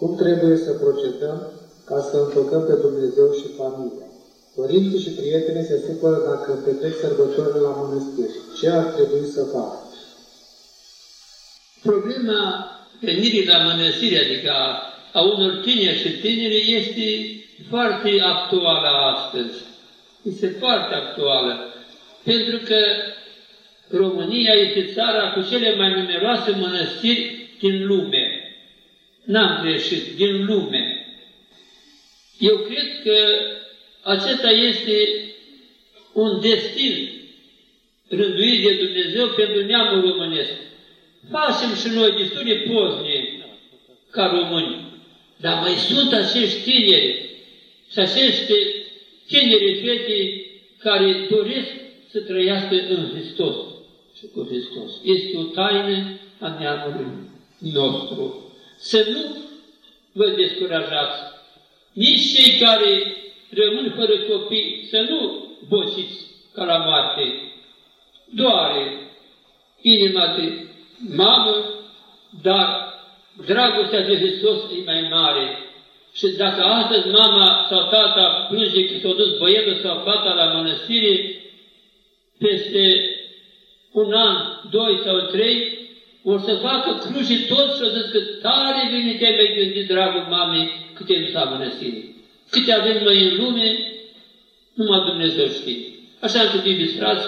Cum trebuie să procedăm ca să împăcăm pe Dumnezeu și familia? Părinții și prietenii se supără dacă petrec sărbătorile la mănăstiri. Ce ar trebui să facă? Problema venirii la mănăstire, adică a unor tineri și tineri, este foarte actuală astăzi. Este foarte actuală. Pentru că România este țara cu cele mai numeroase mănăstiri din lume. N-am greșit, din lume. Eu cred că acesta este un destin rânduit de Dumnezeu pentru neamul românesc. Facem și noi destul de pozne ca români, dar mai sunt acești tineri și acești tineri fete care doresc să trăiască în Hristos și cu Hristos. Este o taină a neamului nostru. Să nu vă descurajați. Nici cei care rămân fără copii, să nu bociți ca la moarte. Doare inima de mamă, dar dragostea de Hristos e mai mare. Și dacă astăzi mama sau tata plânge că s-a dus băietul sau fata la mănăstire, peste un an, doi sau trei, o să facă cruci toți și o să zică, tare bine te-ai gândit, dragul mamei, cât e dus la mănăstire. Câte avem noi în lume, numai Dumnezeu știe. Așa încât, iubiți frați,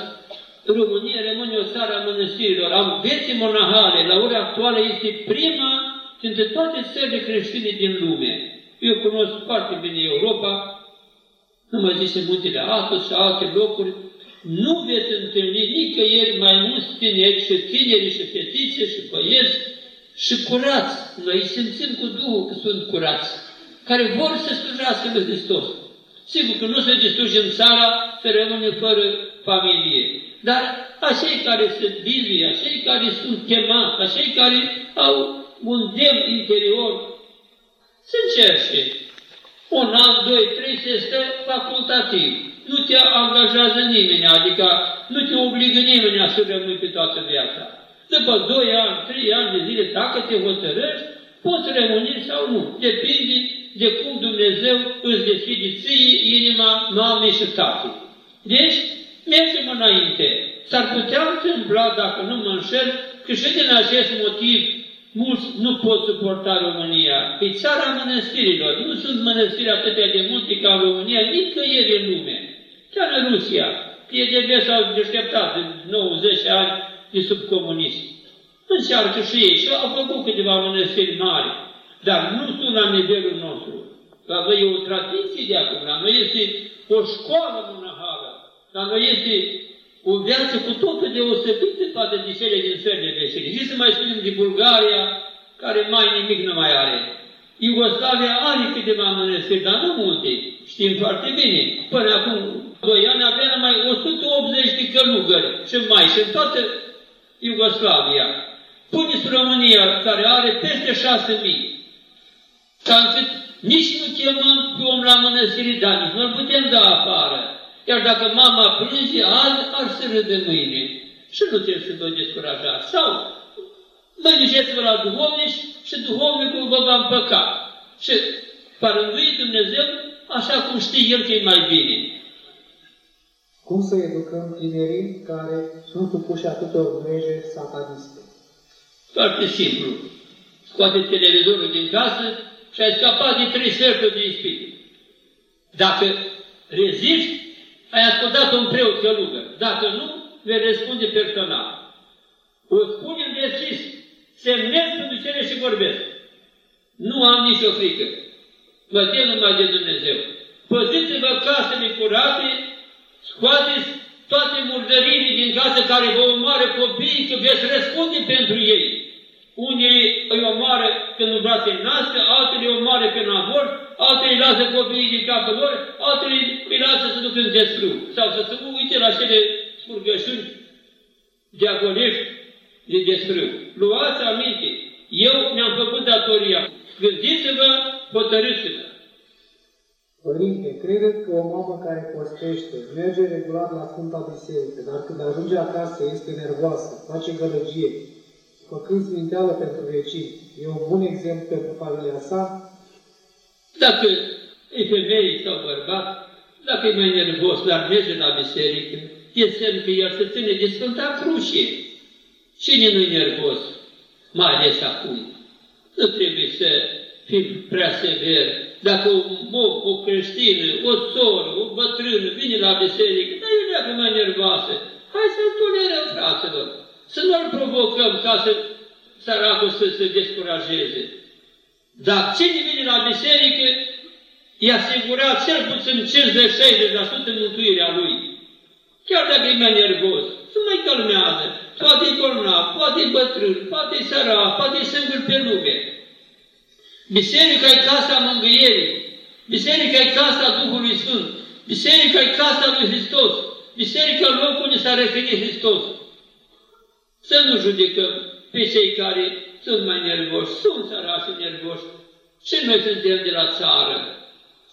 România rămâne o țară a mănăstirilor. Am vieții monahale, la ora actuală, este prima dintre toate țările creștine din lume. Eu cunosc foarte bine Europa, nu mă zice muntele Atos și alte locuri, nu veți întâlni nicăieri mai mulți tineri și tineri și fetițe și băieți și curați. Noi simțim cu Duhul că sunt curați care vor să slujească lui Hristos. Sigur că nu se distrugem țara să rămâne fără familie, dar acei care sunt vivi, acei care sunt chemați, acei care au un demn interior, să încerce. Un an, doi, trei, se stă facultativ. Nu te angajează nimeni, adică nu te obligă nimeni să rămâi pe toată viața. După doi ani, trei ani de zile, dacă te hotărăști, poți rămâne sau nu. Depinde de cum Dumnezeu îți deschide ție inima mamei și tatei. Deci, mergem înainte. S-ar putea întâmpla, dacă nu mă înșel, că și din acest motiv mulți nu pot suporta România. E țara mănăstirilor. Nu sunt mănăstiri atâtea de multe ca în România, nicăieri în lume. Chiar în Rusia. de s-au deșteptat de 90 ani de sub comunism. Încearcă și ei și au făcut câteva mănăstiri mari dar nu sunt la nivelul nostru. La noi e o tradiție de acum, la noi este o școală monahală, la noi este o viață cu totul deosebită față de cele din țările veștine. Și să mai spunem de Bulgaria, care mai nimic nu mai are. Iugoslavia are câteva mănăstiri, dar nu multe. Știm foarte bine. Până acum doi ani avea numai 180 de călugări și mai și în toată Iugoslavia. Puneți România, care are peste 6.000 ca încât nici nu chemăm pe om la mănăstire, dar nici nu-l putem da afară. Iar dacă mama plânge azi, ar să râde mâine. Și nu trebuie să vă descurajați. Sau mă duceți-vă la duhovnici și duhovnicul vă va împăca. Și va rândui Dumnezeu așa cum știe El că e mai bine. Cum să educăm tinerii care sunt supuși atâtor greje sataniste? Foarte simplu. Scoate televizorul din casă și ai scăpat din trei sferturi de ispite. Dacă reziști, ai ascultat un preot călugă. Dacă nu, vei răspunde personal. O spunem deschis, semnez pentru cele și vorbesc. Nu am nicio frică. Mă tem numai de Dumnezeu. Păziți-vă casele curate, scoateți toate murdările din casă care vă omoară copiii, că veți răspunde pentru ei. Unii îi omoară când nu vrea să-i nască, alții îi omoară când avort, alții îi lasă copiii din capul lor, alții îi lasă să ducă în desfrâu. Sau să se uite la cele spurgășuni diagonești de desfrâu. Luați aminte, eu mi-am făcut datoria. Gândiți-vă, hotărâți-vă. Părinte, credeți că o mamă care postește merge regulat la Sfânta Biserică, dar când ajunge acasă este nervoasă, face gălăgie, făcând sminteală pentru vecini, e un bun exemplu pentru familia sa? Dacă e femeie sau bărbat, dacă e mai nervos, dar merge la biserică, e semn că el se ține de Sfânta Cruce. Cine nu-i nervos? Mai ales acum. Nu trebuie să fim prea sever. Dacă o, o creștină, o soră, o bătrână vine la biserică, dar e leagă mai nervoasă. Hai să-l tolerăm, fraților. Să nu-l provocăm ca să săracul să se descurajeze. Dar cine vine la biserică, e asigurat cel puțin 50-60% mântuirea lui. Chiar dacă e mai nervos, să mai calmează. Poate e bolnav, poate e bătrân, poate e sărac, poate e singur pe lume. Biserica e casa mângâierii. Biserica e casa Duhului Sfânt. Biserica e casa lui Hristos. Biserica e locul unde s-a referit Hristos. Să nu judecăm pe cei care sunt mai nervoși, sunt sărași nervoși. Și noi suntem de la țară.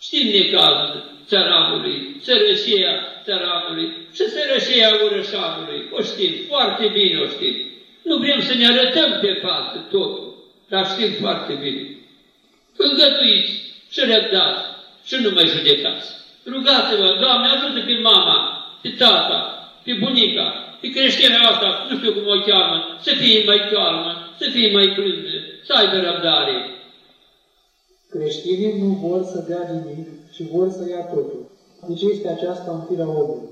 Știm necazul țăranului, sărășia țăranului și sărășia urășanului. O știm, foarte bine o știm. Nu vrem să ne arătăm pe față totul, dar știm foarte bine. Îngăduiți și răbdați și nu mai judecați. Rugați-vă, Doamne, ajută pe mama, pe tata, pe bunica, pe creșterea asta, nu știu cum o cheamă, să fie mai calmă, să fie mai blândă, să aibă răbdare. Creștinii nu vor să dea nimic și vor să ia totul. De ce este aceasta în firea omului?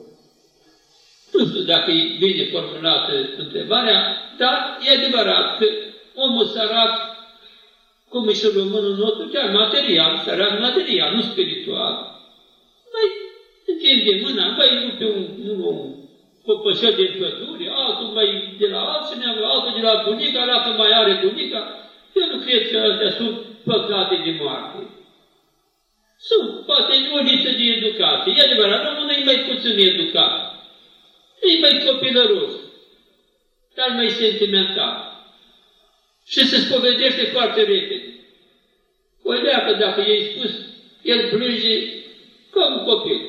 Nu știu dacă e bine formulată întrebarea, dar e adevărat că omul sărac, cum e și românul nostru, chiar material, sărac material, nu spiritual, mai întinde mâna, mai rupe un, un, un păpășel din pădure, altul mai de la altcineva, altul de la bunica, dacă mai are bunica, eu nu cred că astea sunt păcate de moarte. Sunt, poate, o lipsă de educație. E adevărat, românul e mai puțin educat. E mai copilăros, dar mai sentimental. Și se spovedește foarte repede. O leacă, dacă i-ai spus, el plânge ca un copil.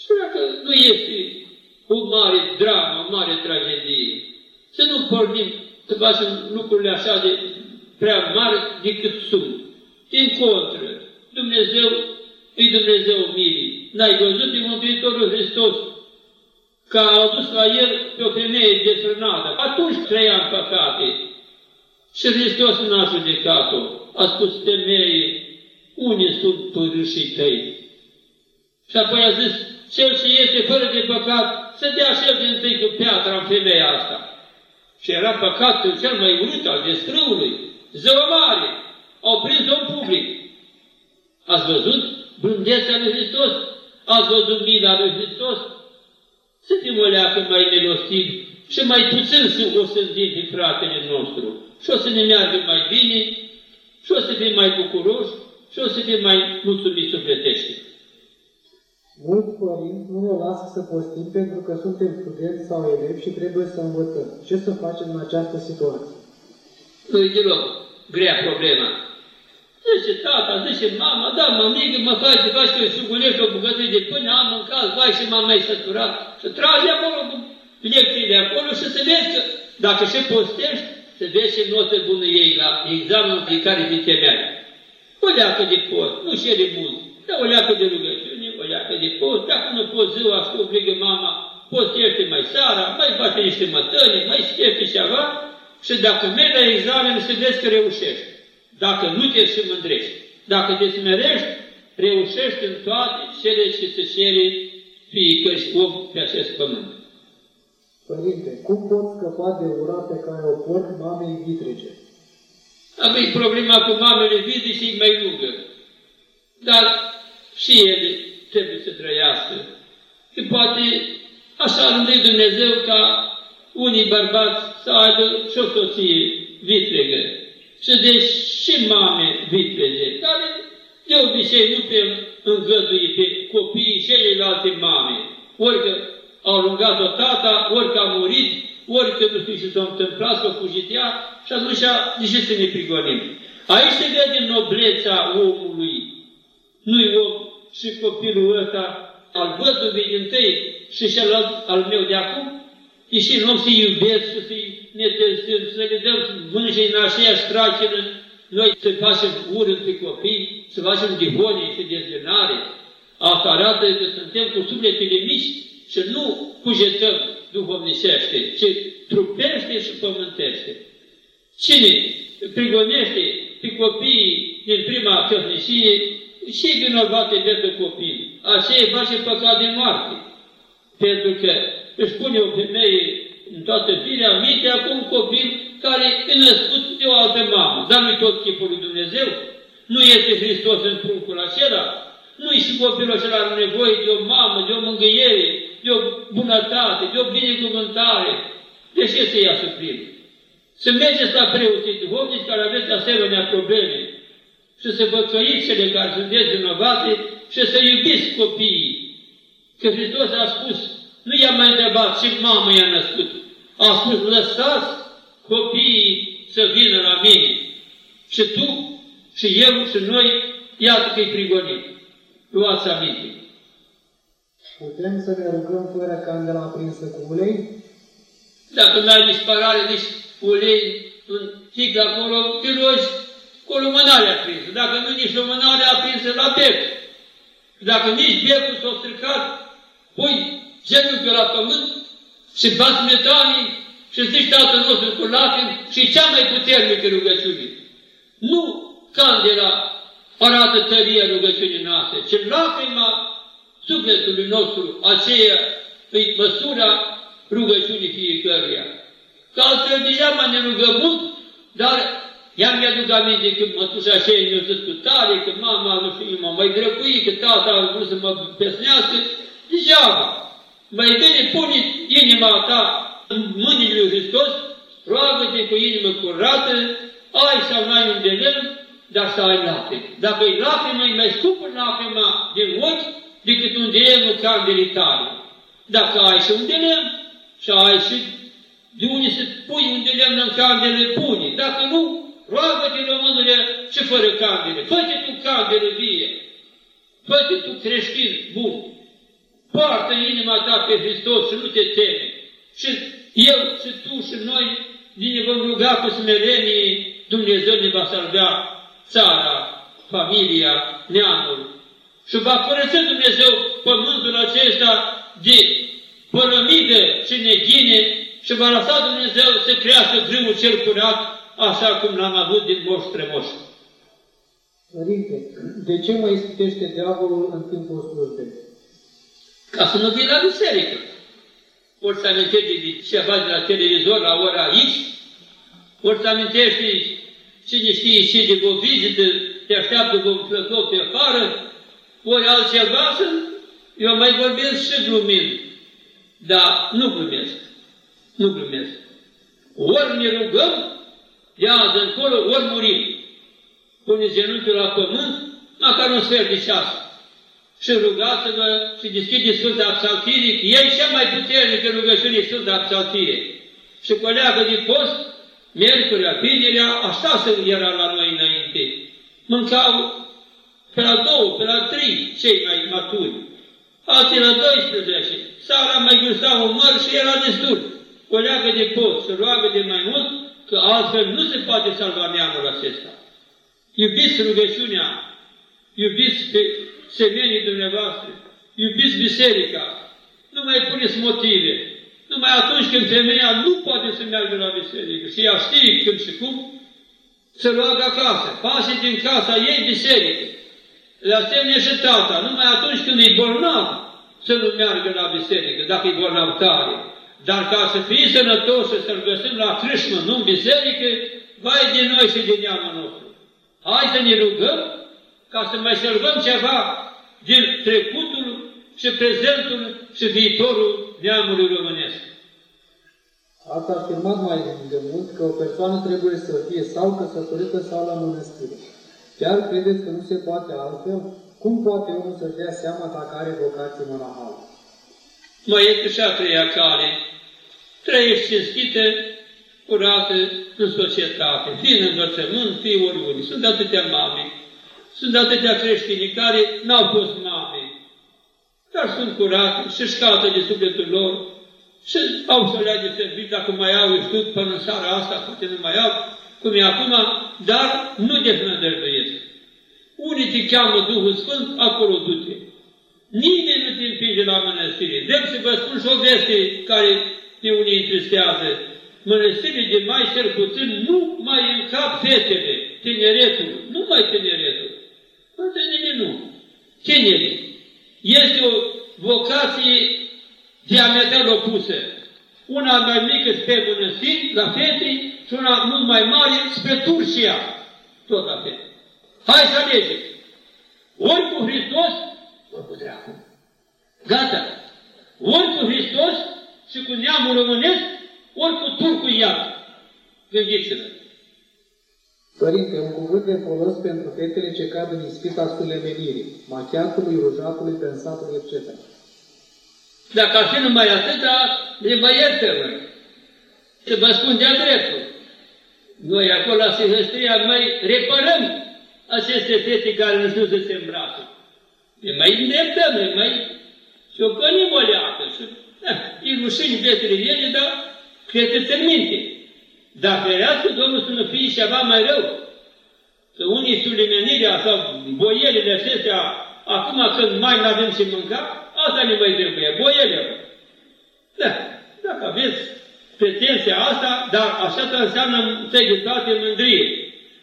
Și dacă nu este o mare dramă, o mare tragedie, să nu pornim să facem lucrurile așa de prea mari decât sunt. Din contră, Dumnezeu îi Dumnezeu milii. N-ai văzut pe Mântuitorul Hristos că a adus la el pe o femeie desfrânată. Atunci trăia în păcate. Și Hristos n-a judecat-o. A spus femeie, unde sunt părâșii tăi? Și apoi a zis, cel ce este fără de păcat, să dea și el din tâi cu piatra în femeia asta. Și era păcatul cel mai urât al destrâului. Zău mare! Au prins-o în public. Ați văzut blândețea lui Hristos? Ați văzut mila lui Hristos? Să fim o leacă mai milostivi și mai puțin să o sândim pe fratele nostru. Și o să ne meargă mai bine, și o să fim mai bucuroși, și o să fim mai mulțumiți sufletește. Mulți părinți nu ne lasă să postim pentru că suntem studenți sau elevi și trebuie să învățăm. Ce să facem în această situație? Nu e deloc grea problema. Zice tata, zice mama, da, mămică, mă faci, te faci că sugulești o bucătărie de până am mâncat, vai și m-am mai săturat. Și tragi acolo cu lecțiile acolo și să vezi că, dacă și postești, să vezi ce notă bună ei la examenul pe care te temeai. O leacă de post, nu șere mult, dar o leacă de rugăciune, o leacă de post, dacă nu poți ziua, și obligă mama, postește mai seara, mai face niște mătăni, mai schiește ceva și dacă mergi la examen să vezi că reușești. Dacă nu te și mândrești, dacă te smerești, reușești în toate cele ce se cere fiecare om pe acest pământ. Părinte, cum pot scăpa de ura pe care o port mamei vitrege? Avem problema cu mamele vitrege și mai lungă. Dar și ele trebuie să trăiască. Și poate așa rândui Dumnezeu ca unii bărbați să aibă și o soție vitregă. Și deci și mame vitrege, care de obicei nu pe îngăduie pe copiii celelalte mame. Orică au rugat-o tata, orică a murit, orică nu știu ce s-a întâmplat, s-a fugit ea, și atunci de ce să ne prigonim? Aici se vede noblețea omului. Nu-i om și copilul ăsta al văduvei din tăi și celălalt al meu de acum, ieșim în să-i iubesc și să-i netezim, să le dăm vânje în aceeași tracină, noi să facem ură între copii, să facem dihonii și dezbinare. Asta arată că suntem cu sufletele mici și nu cugetăm duhovnicește, ci trupește și pământește. Cine prigonește pe copiii din prima căsnicie, și vinovate pentru copii. Aceea face păcat de moarte. Pentru că își pune o femeie în toată firea minte acum copil care e născut de o altă mamă. Dar nu tot chipul lui Dumnezeu? Nu este Hristos în pruncul acela? nu e și copilul acela are nevoie de o mamă, de o mângâiere, de o bunătate, de o binecuvântare. De ce să ia suprim? Să mergeți la preoții duhovnici care aveți asemenea probleme și să vă căiți cele care sunteți vinovate și să iubiți copiii. Că Hristos a spus, nu i-a mai întrebat ce mamă i-a născut. A spus, lăsați copiii să vină la mine. Și tu, și eu, și noi, iată că-i prigonim. Luați aminte. Putem să ne rugăm fără candela aprinsă cu ulei? Dacă nu ai nici parare, nici ulei în tigă acolo, te rogi cu o lumânare aprinsă. Dacă nu nici lumânare aprinsă la bec. Dacă nici becul s-a stricat, pui genunchiul la pământ și bați metanii și zici Tatăl nostru cu lacrimi și cea mai puternică rugăciune. Nu candela arată tăria rugăciunii noastre, ci lacrima sufletului nostru, aceea îi măsura rugăciunii fiecăruia. Că altfel deja mai ne rugăm mult, dar ea mi-aduc aminte că mătușa aceea mi-a zis cu tare, că mama, nu știu, m-a mai grăcui, că tata a vrut să mă pesnească, degeaba. Mai bine pune inima ta în mâinile lui Hristos, roagă-te cu inimă curată, ai sau n-ai un de lemn, dar să ai lacrimi. Dacă e lacrimă, e mai scumpă lacrima din ochi decât un de lemn candelii tale. Dacă ai și un de lemn, și ai și de unde să pui un de lemn în candele, pune. Dacă nu, roagă-te românule și fără candele. Fă-te tu candele vie. Fă-te tu creștin bun. Poartă inima ta pe Hristos și nu te teme. Și eu și tu și noi ne vom ruga cu smerenie, Dumnezeu ne va salvea țara, familia, neamul. Și va curăța Dumnezeu pământul acesta de părămidă și neghine și va lăsa Dumnezeu să crească grâul cel curat, așa cum l-am avut din moș strămoș. Părinte, de ce mă ispitește diavolul în timpul slujbei? Ca să nu vii la biserică. Ori să amintești de ceva de la televizor la ora X, ori să amintești cine știe ce de o vizită, te așteaptă cu un plătou pe afară, ori altceva să eu mai vorbesc și glumind. Dar nu glumesc. Nu glumesc. Ori ne rugăm, de azi încolo, ori murim. Pune genunchiul la pământ, măcar un sfert de ceas. Și rugați-vă și deschideți Sfânta Psaltire, e cea mai puternică rugăciune Sfânta Psaltire. Și coleagă de post, miercurea, vinerea, așa se era la noi înainte. Mâncau pe la două, pe la trei, cei mai maturi. Alții la 12. Sara mai gustau un măr și era destul. O leagă de pot, să roagă de mai mult, că altfel nu se poate salva neamul acesta. Iubiți rugăciunea, iubiți pe semenii dumneavoastră, iubiți biserica, nu mai puneți motive. Numai atunci când femeia nu poate să meargă la biserică și ea știe când și cum, să roagă acasă, pase din casa ei biserică. La asemenea și tata, numai atunci când e bolnav, să nu meargă la biserică, dacă e bolnav tare. Dar ca să fie sănătos și să-L găsim la crâșmă, nu în biserică, vai de noi și de neamul nostru. Hai să ne rugăm ca să mai sărbăm ceva din trecutul și prezentul și viitorul neamului românesc. Ați afirmat mai de mult că o persoană trebuie să fie sau căsătorită sau la mănăstire. Chiar credeți că nu se poate altfel? Cum poate omul să-și dea seama dacă are vocație monahală? Mai este și a treia cale. Trăiești cinstită, curată în societate, fie în învățământ, fie oriunde. Sunt atâtea mame, sunt atâtea creștini care n-au fost mame, dar sunt curate și-și caută de sufletul lor și au să le de servit, dacă mai au, eu știu, până în seara asta, poate nu mai au, cum e acum, dar nu desnădăjduiesc. Unii te cheamă Duhul Sfânt, acolo du-te. Nimeni nu te împinge la mănăstire. Drept să vă spun și o veste care pe unii întristează. Mănăstirile de mai cel puțin nu mai încap fetele, tineretul, nu mai tineretul. Bătrânile nu. Tinerii. Este o vocație diametral opusă. Una mai mică spre mănăstiri, la fete, și una mult mai mare spre Turcia, tot la fete. Hai să alegeți. Ori cu Hristos, ori cu dracu. Gata. Ori cu Hristos și cu neamul românesc, ori cu turcul iar. Gândiți-vă. Părinte, un cuvânt de folos pentru fetele ce cad în ispita sculemenirii, machiatului, rujatului, pensatului, etc. Dacă ar fi numai atâta, ne vă iertă, măi. Să vă spun de-a dreptul. Noi acolo la Sihăstria mai reparăm aceste fete care nu știu să se îmbracă. Ne mai îndreptăm, ne mai și o cănim o leacă. Și, eh, e rușini fetele ele, dar credeți în minte. Dar ferească Domnul să nu fie ceva mai rău. Să unii sulimenirea sau boielile acestea, acum când mai nu avem și mânca, Asta ne mai trebuie, boiele. Da, dacă aveți pretenția asta, dar așa că înseamnă întâigitate mândrie.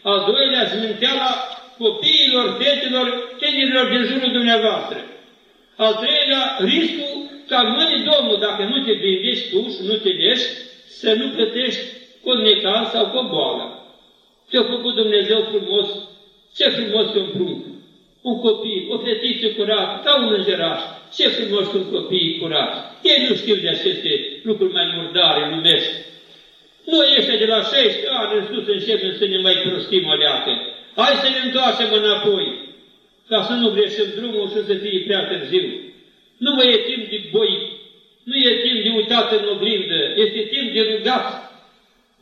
Al doilea, sminteala copiilor, fetelor, tinerilor din jurul dumneavoastră. Al treilea, riscul ca mâini Domnul, dacă nu te vindești tu și nu te lești, să nu plătești cu necaz sau cu boală. Te-a făcut Dumnezeu frumos, ce frumos e un prunc, un copil, o fetiță curată, ca un îngeraș, ce frumos sunt copiii curați! Ei nu știu de aceste lucruri mai murdare, lumești. Noi ăștia de la 16 ani în sus începem să ne mai prostim o leacă. Hai să ne întoarcem înapoi, ca să nu greșim drumul și să fie prea târziu. Nu mai e timp de boi, nu e timp de uitat în oglindă, este timp de rugat.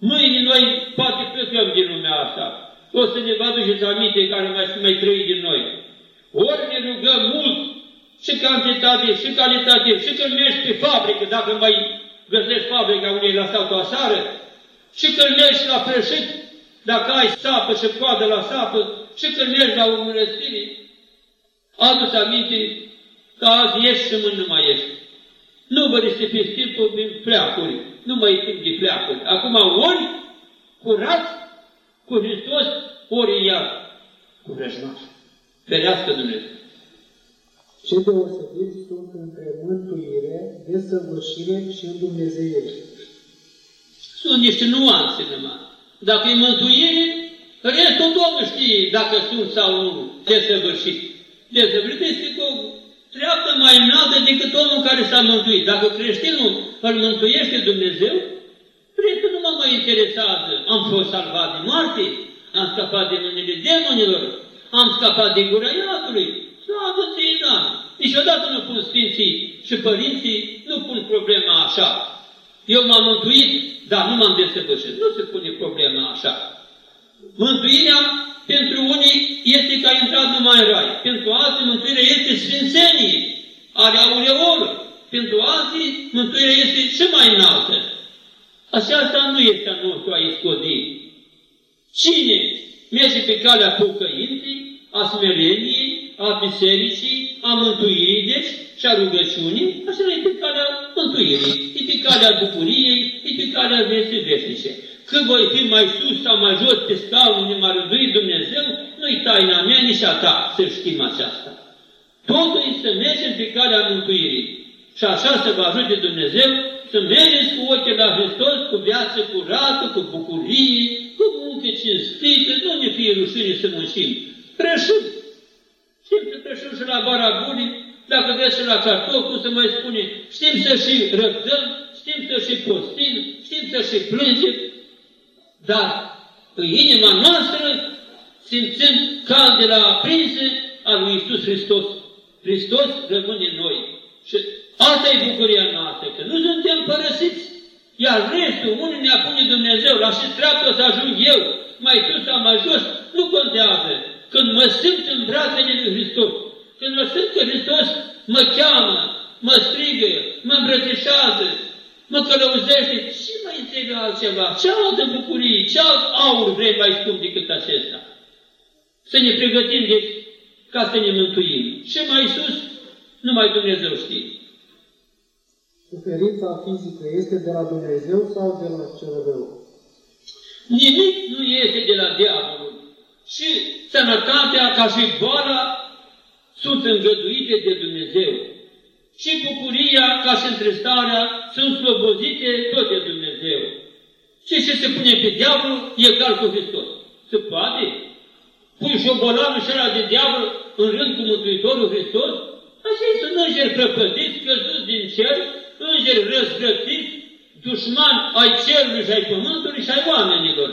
Mâine noi poate plecăm din lumea asta. O să ne vă aduceți aminte care mai, mai trăi din noi. Ori ne rugăm mult și cantitate, și calitate, și când mergi pe fabrică, dacă mai găsești fabrica unde ai lăsat-o aseară, și când mergi la prășit, dacă ai sapă și coadă la sapă, și când mergi la o mănăstire, adu-ți aminte că azi ești și mâine nu mai ești. Nu vă risipiți timpul din pleacuri, nu mai e timp de pleacuri. Acum ori curat cu Hristos, ori iar cu vrăjmaș. Ferească Dumnezeu! Ce deosebiri sunt între mântuire, desăvârșire și îndumnezeire? Sunt niște nuanțe numai. Dacă e mântuire, restul Domnul știe dacă sunt sau nu desăvârșit. Desăvârșit este cu treaptă mai înaltă decât omul care s-a mântuit. Dacă creștinul îl mântuiește Dumnezeu, restul nu mă mai interesează. Am fost salvat de moarte, am scăpat de mâinile demonilor, am scăpat de gura iadului, Slavă ție, Doamne! Niciodată nu pun Sfinții și Părinții, nu pun problema așa. Eu m-am mântuit, dar nu m-am desăvârșit. Nu se pune problema așa. Mântuirea pentru unii este că a intrat numai în rai. Pentru alții mântuirea este sfințenie, are aureolă. Pentru alții mântuirea este și mai înaltă. Aceasta nu este a nostru a iscodii. Cine merge pe calea pocăinței, a smereniei, a bisericii, a mântuirii, deci, și a rugăciunii, așa e pe calea mântuirii, e pe calea bucuriei, e pe calea vieții veșnice. Că voi fi mai sus sau mai jos pe scaun unde m-a rânduit Dumnezeu, nu-i taina mea nici a ta să știm aceasta. Totul e să mergem pe calea mântuirii. Și așa să vă ajute Dumnezeu să mergeți cu ochii la Hristos, cu viață curată, cu bucurie, cu muncă cinstită, nu ne fie rușine să muncim. Prășit Știm să trășim și la barabunii, dacă vreți și la cartof, cum se mai spune, știm să și răbdăm, știm să și postim, știm să și plângem, dar în inima noastră simțim candela aprinsă a lui Iisus Hristos. Hristos rămâne în noi. Și asta e bucuria noastră, că nu suntem părăsiți. Iar restul, unii ne pune Dumnezeu, la și treaptă să ajung eu, mai sus sau mai jos, nu contează când mă simt în brațele lui Hristos, când mă simt că Hristos mă cheamă, mă strigă, mă îmbrățișează, mă călăuzește și mai întrebe altceva, ce altă bucurie, ce alt aur vrei mai scump decât acesta? Să ne pregătim de, ca să ne mântuim. Și mai sus, numai Dumnezeu știe. Suferința fizică este de la Dumnezeu sau de la cel rău? Nimic nu este de la diavolul. Și sănătatea ca și boala sunt îngăduite de Dumnezeu. Și bucuria ca și întristarea sunt slobozite tot de Dumnezeu. Și ce se pune pe diavol e egal cu Hristos. Se poate? Pui șobolanul și ăla de diavol în rând cu Mântuitorul Hristos? Așa sunt îngeri prăpădiți, căzuți din cer, îngeri răzvrătiți, dușmani ai cerului și ai pământului și ai oamenilor.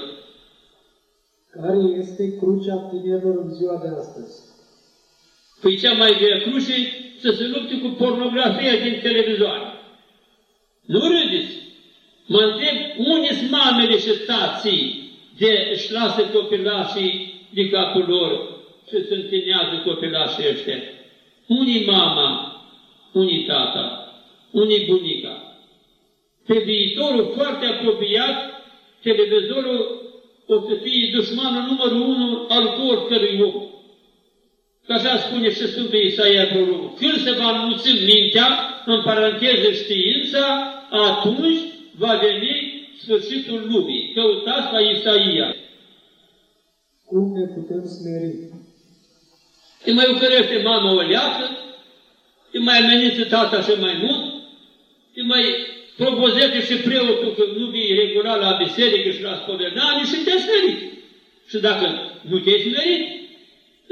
Care este crucea tinerilor în ziua de astăzi? Păi cea mai grea cruce să se lupte cu pornografia din televizor. Nu râdeți! Mă întreb, unde sunt mamele și tații de își lasă copilașii de capul lor și se întinează copilașii ăștia? Unii mama, unii tata, unii bunica. Pe viitorul foarte apropiat, televizorul o să fie dușmanul numărul unu al oricărui om. Că așa spune și Sfântul Isaia Prorocul. Când se va înmulți mintea, în paranteză știința, atunci va veni sfârșitul lumii. Căutați la Isaia. Cum ne putem smeri? Te mai ucărește mama o leacă, te mai amenință tata și mai mult, te mai propozește și preotul că nu vii regulat la biserică și la spovedanie și te smerit. Și dacă nu te-ai smerit,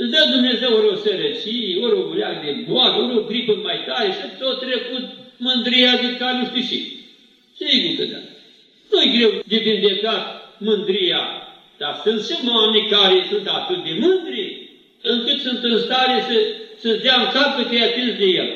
îți dă Dumnezeu ori o sărăcie, ori o bleag de boală, ori o gripă mai tare și tot trecut mândria de ca nu știu și. Sigur că da. Nu-i greu de vindecat mândria, dar sunt și oameni care sunt atât de mândri, încât sunt în stare să, să-ți dea în cap că te-ai atins de el.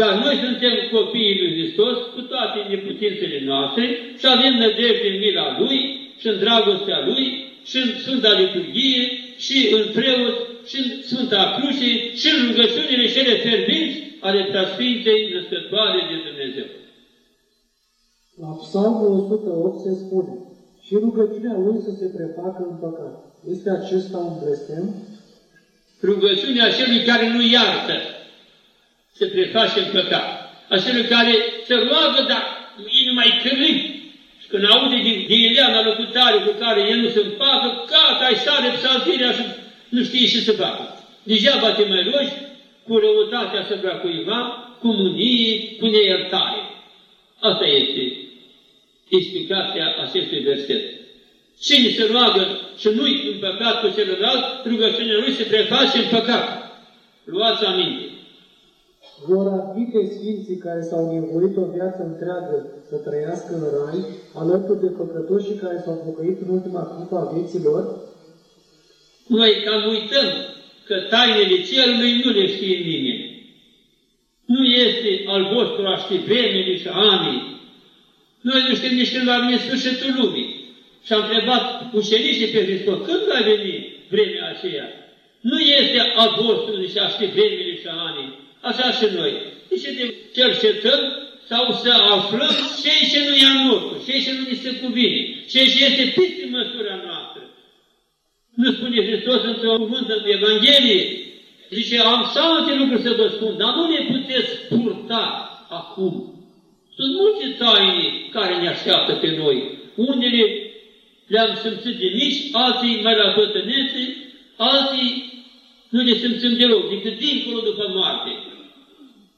Dar noi suntem copiii lui Hristos cu toate neputințele noastre și avem nădejde în mila Lui și în dragostea Lui și în Sfânta Liturghie și în preot și în Sfânta Cruce și în rugăciunile cele ferbinți ale Preasfintei Născătoare de Dumnezeu. La Psalmul 108 se spune și rugăciunea lui să se prefacă în păcat. Este acesta un blestem? Rugăciunea celui care nu iartă se preface în păcat. Acelui care se roagă, dar e numai cârlig. Și când aude din, din Ileana locutare cu care el nu se împacă, gata, ai sare psaltirea și nu știe ce să facă. Degeaba te mai rogi cu răutatea asupra cuiva, cu mânie, cu neiertare. Asta este explicația acestui verset. Cine se roagă și nu-i în păcat cu celălalt, rugăciunea lui se preface în păcat. Luați aminte vor admite Sfinții care s-au nevoit o viață întreagă să trăiască în rai, alături de făcătoșii care s-au pocăit în ultima clipă a vieții lor? Noi cam uităm că tainele cerului nu le știe nimeni. Nu este al vostru a ști vremele și anii. Noi nu știm nici când va veni sfârșitul lumii. Și am întrebat ucenicii pe Hristos, când va veni vremea aceea? Nu este al vostru nici a ști vremele și anii. Așa și noi. Deci de cercetăm sau să aflăm ce ce nu e al nostru, ce ce nu ni se cuvine, ce ce este peste măsura noastră. Nu spune Hristos într-o cuvânt în Evanghelie, zice, am șase lucruri să vă spun, dar nu le puteți purta acum. Sunt multe taine care ne așteaptă pe noi. Unele le-am simțit de mici, alții mai la bătrânețe, alții nu le simțim deloc, decât dincolo după moarte.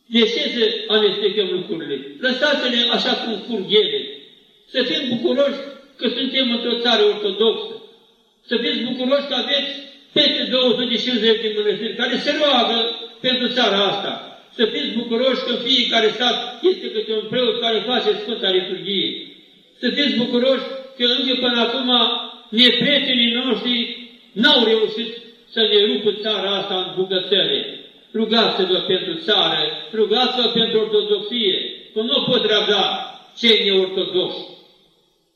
De ce să amestecăm lucrurile? Lăsați-le așa cum curg ele. Să fim bucuroși că suntem într-o țară ortodoxă. Să fiți bucuroși că aveți peste 250 de mănăstiri care se roagă pentru țara asta. Să fiți bucuroși că în fiecare stat este câte un preot care face Sfânta Liturghie. Să fiți bucuroși că încă până acum neprietenii noștri n-au reușit să ne rupă țara asta în bucățele. Rugați-vă pentru țară, rugați-vă pentru ortodoxie, că nu pot răbda cei neortodoxi.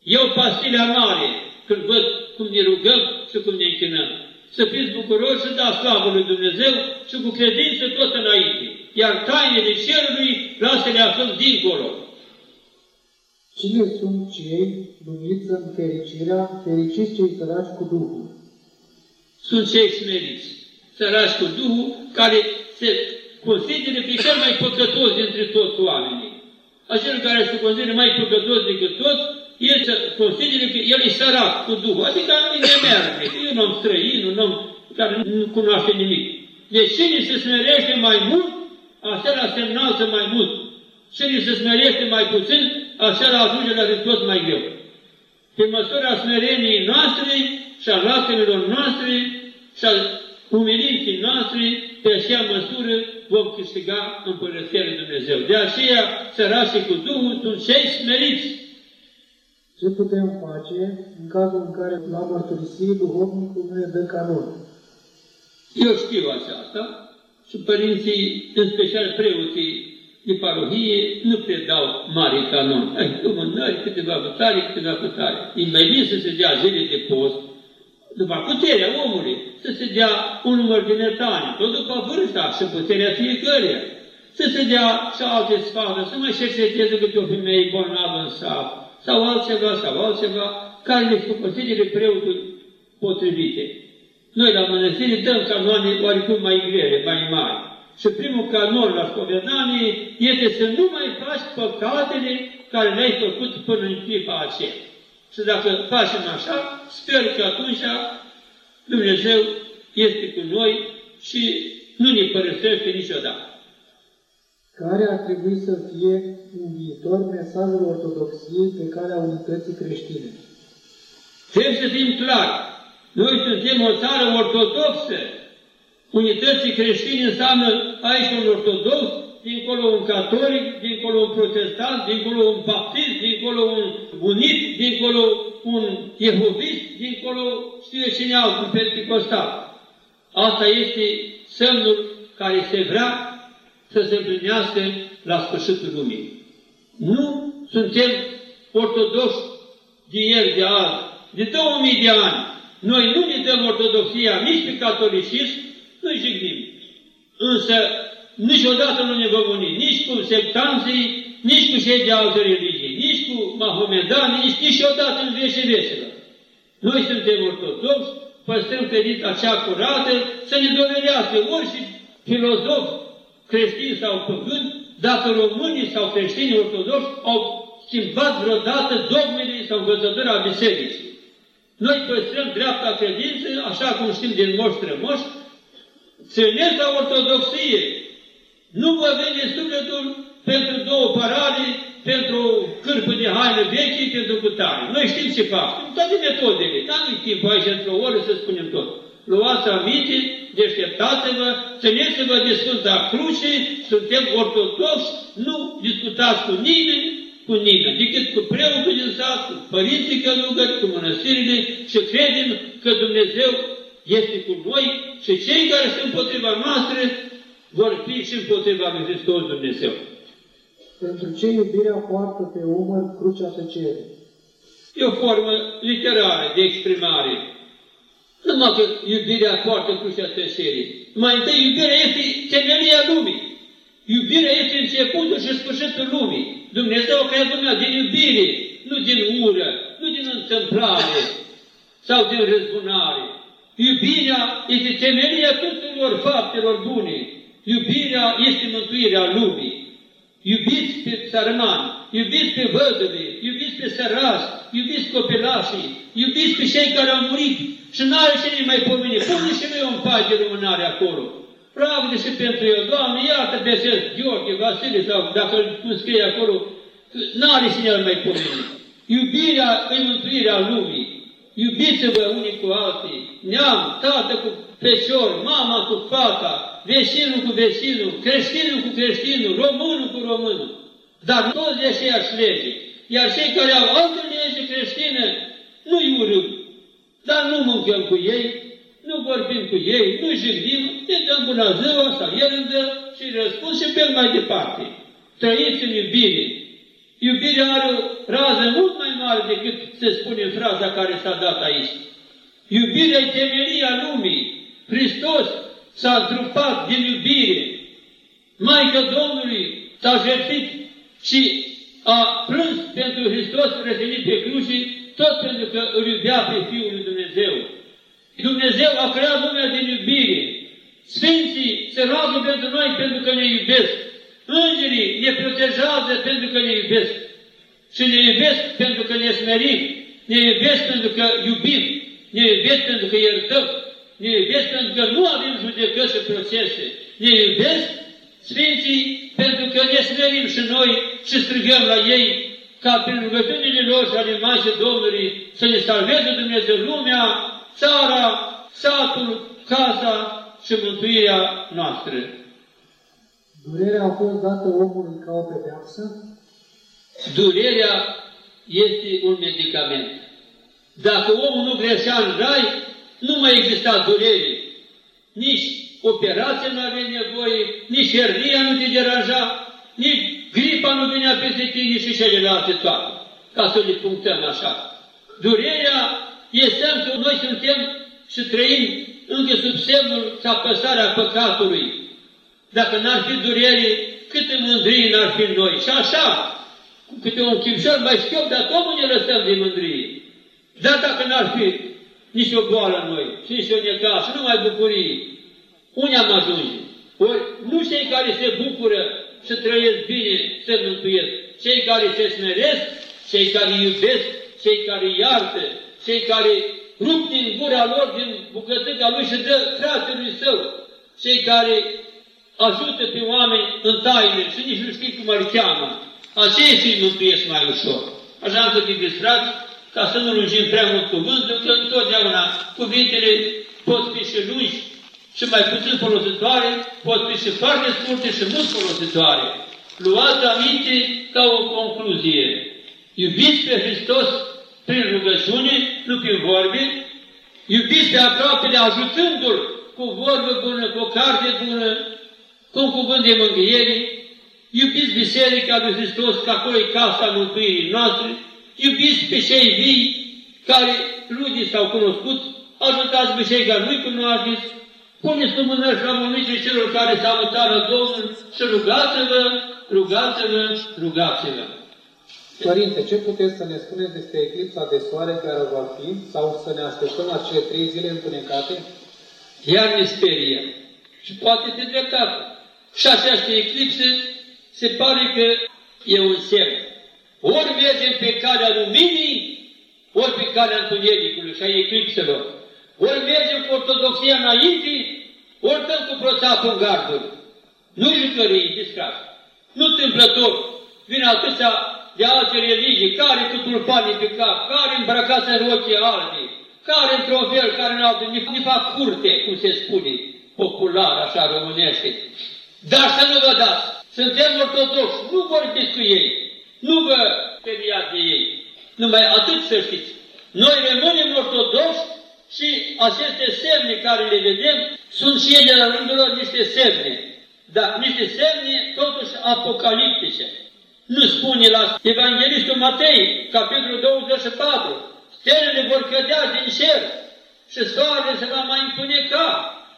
Eu pastilea mare când văd cum ne rugăm și cum ne închinăm. Să fiți bucuroși și dați slavă lui Dumnezeu și cu credință tot înainte. Iar tainele cerului lasă-le aflăm dincolo. Cine sunt cei numiți în fericirea, fericiți cei săraci cu Duhul? Sunt cei smeriți, săraci cu Duhul, care se consideră pe cel mai păcătos dintre toți oamenii. Acel care se consideră mai păcătos decât toți, el se consideră că el e sărac cu Duhul, adică nu merge, e un om străin, un om care nu cunoaște nimic. Deci cine se smerește mai mult, acela se înalță mai mult. Cine se smerește mai puțin, acela ajunge la tot mai greu. Pe măsura smereniei noastre și a lacrimilor noastre și a umilinții noastre, pe aceea măsură vom câștiga Împărăția Lui Dumnezeu. De aceea, sărașii cu Duhul sunt cei smeriți. Ce putem face în cazul în care la mărturisire duhovnicul nu e de canon? Eu știu aceasta și părinții, în special preoții de parohie, nu predau mare canon. Ai lumânări, câteva cutare, câteva cutare. E mai bine să se dea zile de post, după puterea omului, să se dea un număr de netani, tot după vârsta și puterea fiecăruia. Să se dea și alte sfate, să mai cerceteze câte o femeie bolnavă în sat, sau altceva, sau altceva, care le consideră preotul potrivite. Noi la mănăstire dăm canoane oarecum mai grele, mai mari. Și primul canon la spovedanie este să nu mai faci păcatele care le-ai făcut până în clipa aceea. Și dacă facem așa, sper că atunci Dumnezeu este cu noi și nu ne părăsește niciodată. Care ar trebui să fie în viitor mesajul ortodoxiei pe calea unității creștine? Trebuie să fim clari. Noi suntem o țară ortodoxă. Unității creștine înseamnă aici un ortodox, dincolo un catolic, dincolo un protestant, dincolo un baptist, dincolo un unit, dincolo un jehovist, dincolo știu eu cine alt, un penticostal. Asta este semnul care se vrea să se împlinească la sfârșitul lumii. Nu suntem ortodoxi de ieri, de azi, de 2000 de ani. Noi nu ne dăm ortodoxia nici pe catolicism, nu-i jignim. Însă niciodată nu ne vom uni, nici cu sectanții, nici cu cei de alte religii, nici cu mahomedani, nici niciodată în vece vecilor. Noi suntem ortodoxi, păstrăm credința cea curată, să ne dovedească orice filozof creștin sau păgân, dacă românii sau creștinii ortodoxi au schimbat vreodată dogmele sau învățătura bisericii. Noi păstrăm dreapta credință, așa cum știm din moș strămoși, țineți la ortodoxie, nu vă vede sufletul pentru două parale, pentru o cârpă de haină veche, pentru cutare. Noi știm ce fac. Toate metodele. Dar nu timp aici într-o oră să spunem tot. Luați aminte, deșteptați-vă, țineți-vă de Sfânta Cruce, suntem ortodoxi, nu discutați cu nimeni, cu nimeni, decât cu preotul din sat, cu părinții călugări, cu mănăstirile și credem că Dumnezeu este cu noi și cei care sunt împotriva noastră vor fi și împotriva lui Hristos Dumnezeu. Pentru ce iubirea poartă pe umăr crucea tăcerii? E o formă literară de exprimare. Numai că iubirea poartă crucea tăcerii. Mai întâi, iubirea este temelia lumii. Iubirea este începutul și sfârșitul lumii. Dumnezeu a creat lumea din iubire, nu din ură, nu din întâmplare sau din răzbunare. Iubirea este temelia tuturor faptelor bune. Iubirea este mântuirea lumii. Iubiți pe țărmani, iubiți pe vădăve, iubiți pe sărași, iubiți copilașii, iubiți pe cei care au murit și nu are cine mai pomeni. Pune și noi un pai de lumânare acolo. Pravde și pentru el, Doamne, iartă pe acest Gheorghe, Vasile sau dacă îl scrie acolo, n-are cine mai pomeni. Iubirea e mântuirea lumii. Iubiți-vă unii cu alții, neam, tată cu fecior, mama cu fata, vecinul cu vecinul, creștinul cu creștinul, românul cu românul. Dar toți de aceeași lege. Iar cei care au altă lege creștină, nu-i urâm. Dar nu mâncăm cu ei, nu vorbim cu ei, nu jignim, ne dăm bună ziua sau el îmi dă și răspuns și pe mai departe. Trăiți în iubire. Iubirea are o rază mult mai mare decât se spune în fraza care s-a dat aici. Iubirea e temelia lumii. Hristos s-a întrupat din iubire. Maica Domnului s-a jertfit și a plâns pentru Hristos răsănit pe cruce, tot pentru că îl iubea pe Fiul lui Dumnezeu. Dumnezeu a creat lumea din iubire. Sfinții se roagă pentru noi pentru că ne iubesc. Îngerii ne protejează pentru că ne iubesc. Și ne iubesc pentru că ne smerim. Ne iubesc pentru că iubim. Ne iubesc pentru că iertăm. Ne iubesc pentru că nu avem judecăți și procese. Ne iubesc Sfinții pentru că ne smerim și noi și strigăm la ei ca prin rugăciunile lor și ale Maicii Domnului să ne salveze Dumnezeu lumea, țara, satul, casa și mântuirea noastră. Durerea a fost dată omului ca o pedeapsă? Durerea este un medicament. Dacă omul nu greșea în rai, nu mai exista durere. Nici operație nu avea nevoie, nici hernia nu te deranja, nici gripa nu venea peste tine și celelalte toate. Ca să le punctăm așa. Durerea este că noi suntem și trăim încă sub semnul și apăsarea păcatului. Dacă n-ar fi durere, câte mândrie n-ar fi noi. Și așa, cu câte un chipșor mai schiop, dar tot nu ne lăsăm de mândrie. Dar dacă n-ar fi nici o boală în noi, și nici o necas, și numai bucurie, unde am ajuns? Ori nu cei care se bucură și trăiesc bine se mântuiesc. Cei care se smeresc, cei care iubesc, cei care iartă, cei care rup din gura lor, din bucătăca lui și dă fratelui său, cei care ajută pe oameni în taine și nici nu știi cum îl cheamă. Aceia să-i mântuiesc mai ușor. Așa am să te distrați, ca să nu lungim prea mult cuvântul, că întotdeauna cuvintele pot fi și lungi și mai puțin folositoare, pot fi și foarte scurte și mult folositoare. Luați aminte ca o concluzie. Iubiți pe Hristos prin rugăciune, nu prin vorbe, iubiți pe aproapele ajutându-L cu vorbă bună, cu o carte bună, cu un cuvânt de mângâiere, iubiți Biserica lui Hristos, că acolo e casa mântuirii noastre, iubiți pe cei vii care ludii s-au cunoscut, ajutați pe cei care nu-i cunoașteți, puneți cu mână și la mânicii celor care s-au uitat la Domnul și rugați-vă, rugați-vă, rugați-vă. Părinte, ce puteți să ne spuneți despre eclipsa de soare care va fi sau să ne așteptăm la cele trei zile întunecate? Iar ne sperie. Și poate de dreptate. Și această eclipsă se pare că e un semn. Ori mergem pe calea luminii, ori pe calea întunericului și a eclipselor. Ori mergem cu ortodoxia înainte, ori dăm cu proțapul în garduri. Nu-i jucării, discrat. Nu întâmplător. Vine atâția de alte religii, care cu tulpanii pe cap, care îmbrăcați în rochie albi, care într-un fel, care în altul, ne fac curte, cum se spune, popular, așa românește. Dar să nu vă dați, suntem ortodoxi, nu vorbiți cu ei, nu vă speriați de ei. Numai atât să știți. Noi rămânem ortodoxi și aceste semne care le vedem sunt și ele la rândul lor niște semne. Dar niște semne totuși apocaliptice. Nu spune la Evanghelistul Matei, capitolul 24, stelele vor cădea din cer și soarele se va mai întuneca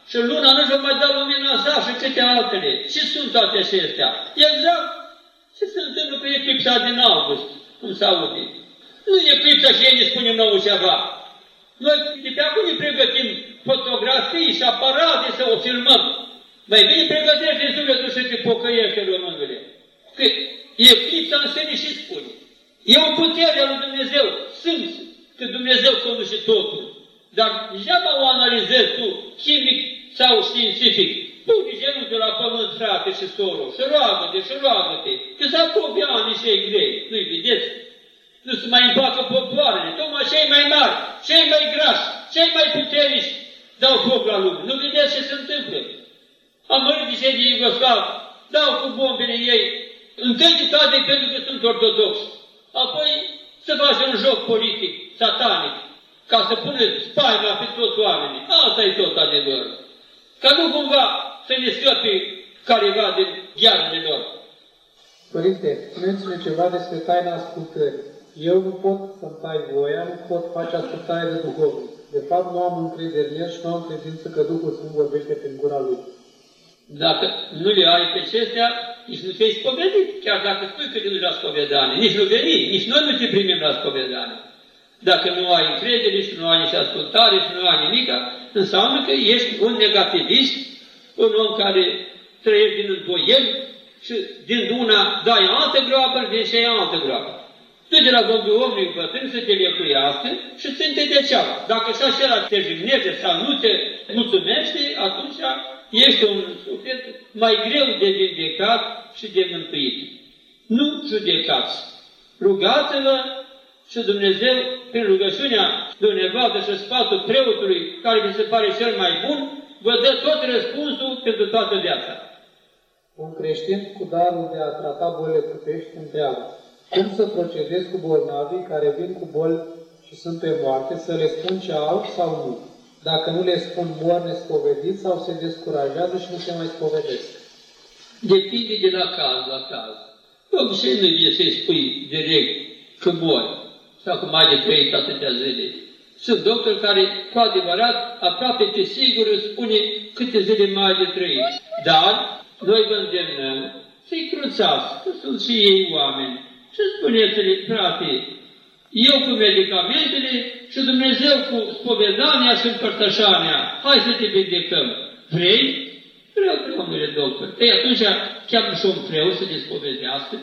și luna nu și mai da lumina sa și câte altele. Ce sunt toate acestea? Exact ce se întâmplă cu eclipsa din august, cum s aude. Nu e eclipsa și ei ne spunem nouă ceva. Noi de pe acum ne pregătim fotografii și aparate să o filmăm. Mai bine pregătește sufletul și te pocăiește românule. Că eclipsa în sine și spune. E o putere a lui Dumnezeu, simți că Dumnezeu conduce totul. Dar degeaba o analizezi tu, chimic sau științific. Pune genunchiul la pământ, frate și soră, și roagă-te, și roagă-te, că s-a apropie ani și e grei. Nu-i vedeți? Nu se mai împacă popoarele, tocmai cei mai mari, cei mai grași, cei mai puternici dau foc la lume. Nu vedeți ce se întâmplă? Am mărit de cei din Iugoslav, dau cu bombele ei, întâi de toate pentru că sunt ortodoxi. Apoi să face un joc politic, satanic, ca să pune spaima pe toți oamenii. Asta e tot adevărul. Ca nu cumva să ne scăpe careva din ghearele lor. Părinte, spuneți-ne ceva despre taina ascultării. Eu nu pot să-mi tai voia, nu pot face ascultare de duhovnic. De fapt, nu am încredere în el și nu am credință că Duhul Sfânt vorbește prin gura lui. Dacă nu le ai pe acestea, nici nu te-ai spovedit, chiar dacă spui că te duci la spovedanie, nici nu veni, nici noi nu te primim la spovedanie. Dacă nu ai încredere și nu ai nici ascultare și nu ai nimic, înseamnă că ești un negativist, un om care trăiești din îndoieli și din una dai altă groapă, din și altă groapă. Tu de la Domnul omului bătrân să te lecuiască și ținte de cealaltă. Dacă și așa te jignește sau nu te mulțumește, atunci ești un suflet mai greu de vindecat și de mântuit. Nu judecați. Rugați-vă și Dumnezeu, prin rugăciunea dumneavoastră și sfatul preotului, care vi se pare cel mai bun, vă dă tot răspunsul pentru toată viața. Un creștin cu darul de a trata bolile trupești întreabă. Cum să procedez cu bolnavii care vin cu boli și sunt pe moarte, să le spun ce au sau nu? Dacă nu le spun mor nespovedit sau se descurajează și nu se mai spovedesc? Depinde de la caz la caz. Obicei nu e să-i spui direct că mori sau că mai de trăit atâtea zile. Sunt doctori care, cu adevărat, aproape pe sigur îți spune câte zile mai de trăit. Dar noi vă îndemnăm să-i cruțați, că sunt și ei oameni. Și spuneți-le, frate, eu cu medicamentele și Dumnezeu cu spovedania și împărtășania. Hai să te vindecăm. Vrei? Vreau, domnule doctor. Ei, atunci cheamă și un preot să te spovedească,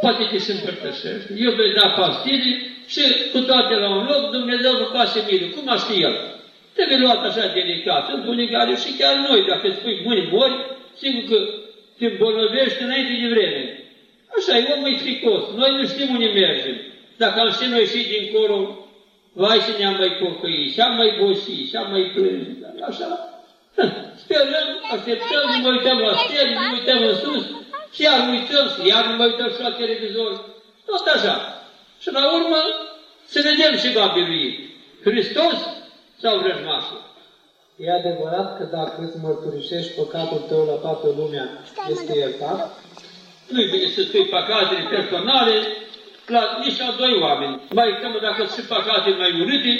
poate te și împărtășești. Eu vei da pastile și cu toate la un loc, Dumnezeu vă face milă. Cum aș fi El? Trebuie luat așa delicat. Sunt unii care și chiar noi, dacă îți spui mâini mori, sigur că te îmbolnăvești înainte de vreme. Așa e, omul e fricos. Noi nu știm unde mergem. Dacă am ști noi și dincolo, vai și ne-am mai pocăit, și am mai bosi, și am mai plânge. Așa. Sperăm, așteptăm, nu mai uităm la stele, nu uităm în sus, și iar uităm, și iar nu mai uităm și la televizor. Tot așa. Și la urmă, să vedem ce va birui. Hristos sau vrăjmașul. E adevărat că dacă îți mărturisești păcatul tău la toată lumea, este iertat? Nu-i bine să spui păcatele personale la, nici la doi oameni. Mai cam dacă sunt păcate mai urâte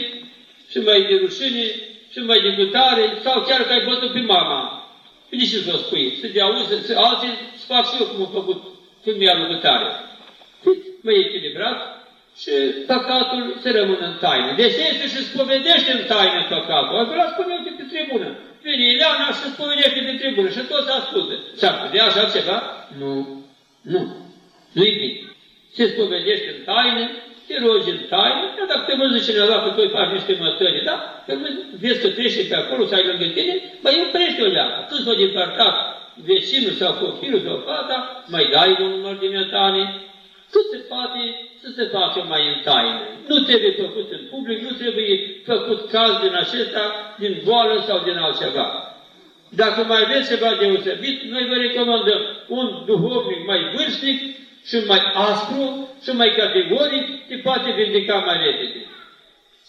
și mai de rușine și mai de gutare, sau chiar că ai bătut pe mama. Nici ce să o spui? Să te auzi, să alții să fac și eu cum am făcut femeia lui gutare. Mai echilibrat și păcatul se rămâne în taină. Deci este și spovedește în taină păcatul. Acolo spune pe tribună. Vine Ileana și spovedește pe tribună și toți ascultă. S-ar putea așa ceva? Nu. Nu. Nu-i bine. Se spovedește în taină, te rogi în taină, dar dacă te văzut cineva că tu faci niște mătări, da? Că vezi că trece pe acolo, să ai lângă tine, mai oprește-o leacă. Tu s-o depărtat vecinul sau copilul sau fata, mai dai un număr de metane, cât se poate să se facă mai în taină. Nu trebuie făcut în public, nu trebuie făcut caz din acesta, din boală sau din altceva. Dacă mai aveți ceva deosebit, noi vă recomandăm un duhovnic mai vârstnic și mai aspru și mai categoric, te poate vindeca mai repede.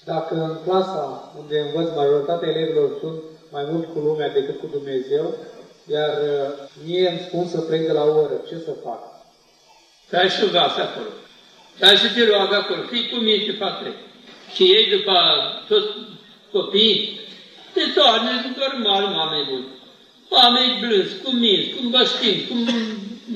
Dacă în clasa unde învăț majoritatea elevilor sunt mai mult cu lumea decât cu Dumnezeu, iar uh, mie îmi spun să plec de la oră, ce să fac? Stai și învață acolo. Stai și te roagă acolo. Fii cu minte, frate. Și ei după toți copiii, te toarne, doar mari oameni buni. Oameni blânzi, cu minți, cum vă știm, cum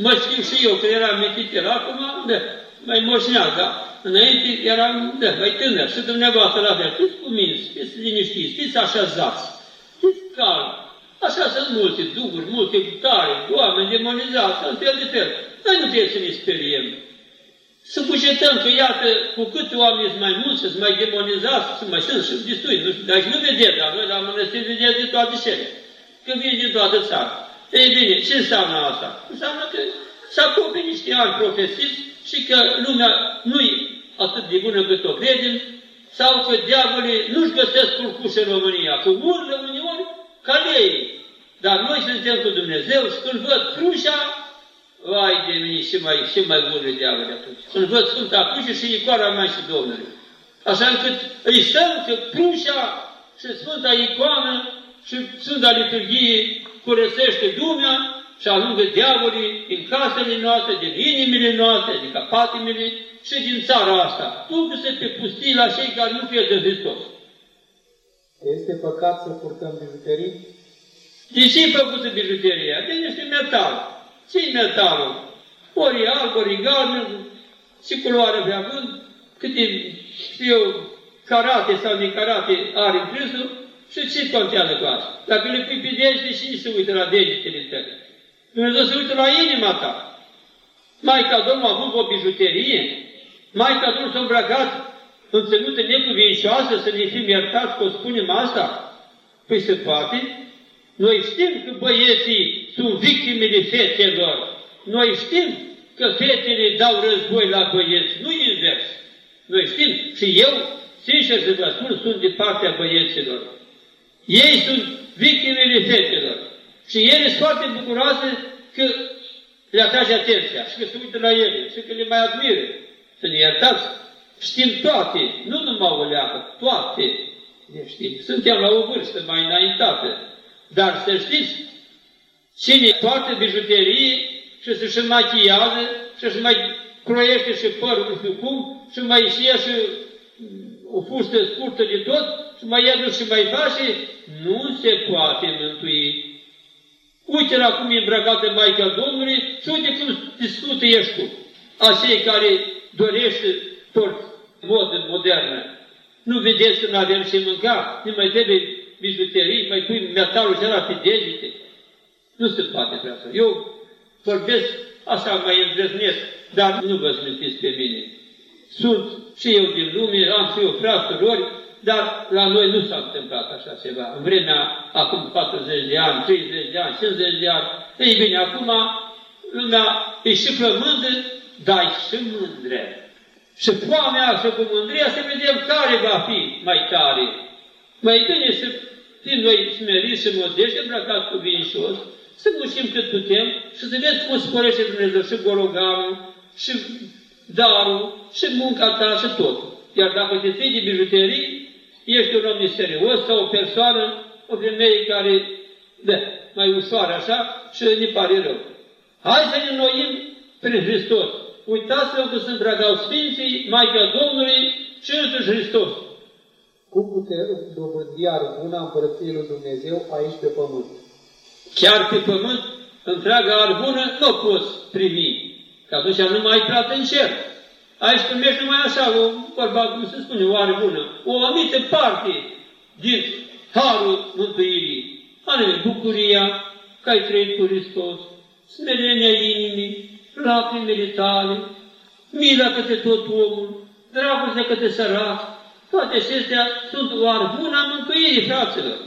mă știu și eu, că eram mititel, acum, da, mai moșneal, da? Înainte eram, da, mai tânăr și dumneavoastră la fel. Fiți cu minți, fiți liniștiți, fiți așezați, fiți calmi. Așa sunt multe duhuri, multe tare, oameni demonizați, în fel de fel. Noi nu trebuie să ne speriem. Să bugetăm că, iată, cu cât oameni sunt mai mulți, sunt mai demonizați, sunt mai sunt și destui. Nu știu, dar nu vedem, dar noi la mănăstiri vedem de toate cele. Că vin din toată țara. Ei bine, ce înseamnă asta? Înseamnă că s-a apropie niște ani profesiți și că lumea nu e atât de bună cât o credem, sau că diavolii nu-și găsesc culcușe în România, că urlă uneori ca lei. Dar noi suntem cu Dumnezeu și când văd crușa, vai de mine, și mai, și mai urlă diavolii atunci. Când văd Sfânta Cruce și icoana mai și Domnului. Așa încât îi stăm că crușa și Sfânta Icoană și Sfânta Liturghie curățește lumea și ajungă diavolii din casele noastre, din inimile noastre, din patimile și din țara asta, ducă-se pe pustii la cei care nu cred în Hristos. Este păcat să purtăm bijuterii? De ce e făcută bijuteria? De niște metal. ce metalul? Ori e alb, ori e galben, și culoare pe având, câte, știu eu, carate sau necarate are impresul și ce contează cu asta? Dacă le pui pe degete, cine se uită la degetele tale? Dumnezeu se uită la inima ta. Maica Domnului a avut o bijuterie, Maica Domnului s-a îmbrăcat în ținută necuvincioasă să ne fim iertați că o spunem asta? Păi se poate. Noi știm că băieții sunt victimele fetelor. Noi știm că fetele dau război la băieți, nu invers. Noi știm și eu, sincer să vă spun, sunt de partea băieților. Ei sunt victimele fetelor. Și ele sunt foarte bucuroase că le atrage atenția și că se uită la ele și că le mai admiră. Să ne iertați, știm toate, nu numai o leacă, toate le știm. Suntem la o vârstă mai înaintată. Dar să știți, cine toată bijuterie și să-și machiază și să mai croiește și părul nu știu cum și mai ieșia și o fustă scurtă de tot și mai ia și mai face, nu se poate mântui. Uite la cum e îmbrăcată Maica Domnului și uite cum discută ești tu. Acei care dorește tot modă modernă. Nu vedeți că nu avem ce mânca, nu mai trebuie bijuterii, mai pui metalul acela pe degete. Nu se poate prea asta. Eu vorbesc așa mai îndrăznesc, dar nu vă smintiți pe mine. Sunt și eu din lume, am și eu frați, surori, dar la noi nu s-a întâmplat așa ceva. În vremea, acum 40 de ani, 30 de ani, 50 de ani, ei bine, acum lumea e și flămândă, dar e și mândră. Și foamea și cu mândria să vedem care va fi mai tare. Mai bine să fim noi smeriți și modești, îmbrăcați cu vinșos, să muncim cât putem și să vezi cum sporește Dumnezeu și gologanul, și darul, și munca ta și tot. Iar dacă te ții de bijuterii, ești un om serios sau o persoană, o femeie care, da, mai ușoară așa și ne pare rău. Hai să ne înnoim prin Hristos. Uitați-vă că sunt îmbrăcau Sfinții, Maica Domnului și însuși Hristos. Cum putem dobândi arbuna împărăției lui Dumnezeu aici pe pământ? Chiar pe pământ, întreaga arbună nu poți primi, că atunci nu mai ai în cer. Aici primești numai așa, o, vorba, cum se spune, o arbună, o anumită parte din harul mântuirii, anume bucuria că ai trăit cu Hristos, smerenia inimii, lacrimile tale, mila către tot omul, dragostea către sărac, toate acestea sunt o arbună a mântuirii, fraților.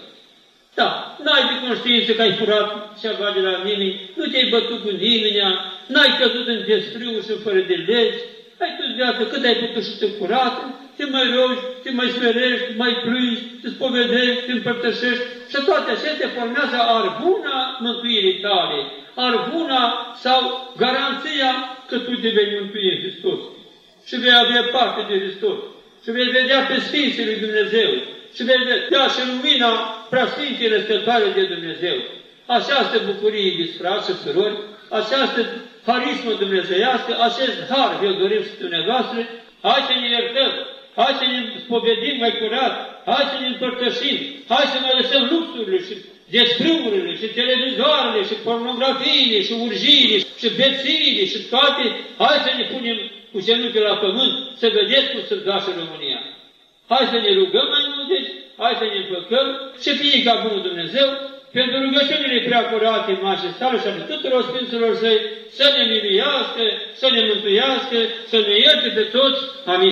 Da, n-ai de conștiință că ai furat ceva de la nimeni, nu te-ai bătut cu nimeni, n-ai căzut în desfriuri și fără de legi, ai tu viață cât ai putut și te curată, te mai rogi, te mai smerești, mai plângi, te spovedești, te împărtășești și toate acestea formează arbuna mântuirii tale, arbuna sau garanția că tu te vei mântui în Hristos. Și vei avea parte de Hristos. Și vei vedea pe Sfinții lui Dumnezeu. Și vei vedea și lumina preasfinții răstătoare de Dumnezeu. Această bucurie, iubiți frați și surori, această harismă dumnezeiască, acest har vi-l dorim și dumneavoastră, hai să ne iertăm, hai să ne spovedim mai curat, hai să ne împărtășim, hai să ne lăsăm luxurile și desfrâurile și televizoarele și pornografiile și urjiile și bețiile și toate, hai să ne punem cu genunchiul la pământ, să vedeți cum se și România. Hai să ne rugăm mai mult, deci, hai să ne împăcăm și fie ca Bunul Dumnezeu, pentru rugăciunile prea curate, mașestale și ale tuturor Sfinților Săi, să ne miluiască, să ne mântuiască, să ne ierte pe toți. Amin.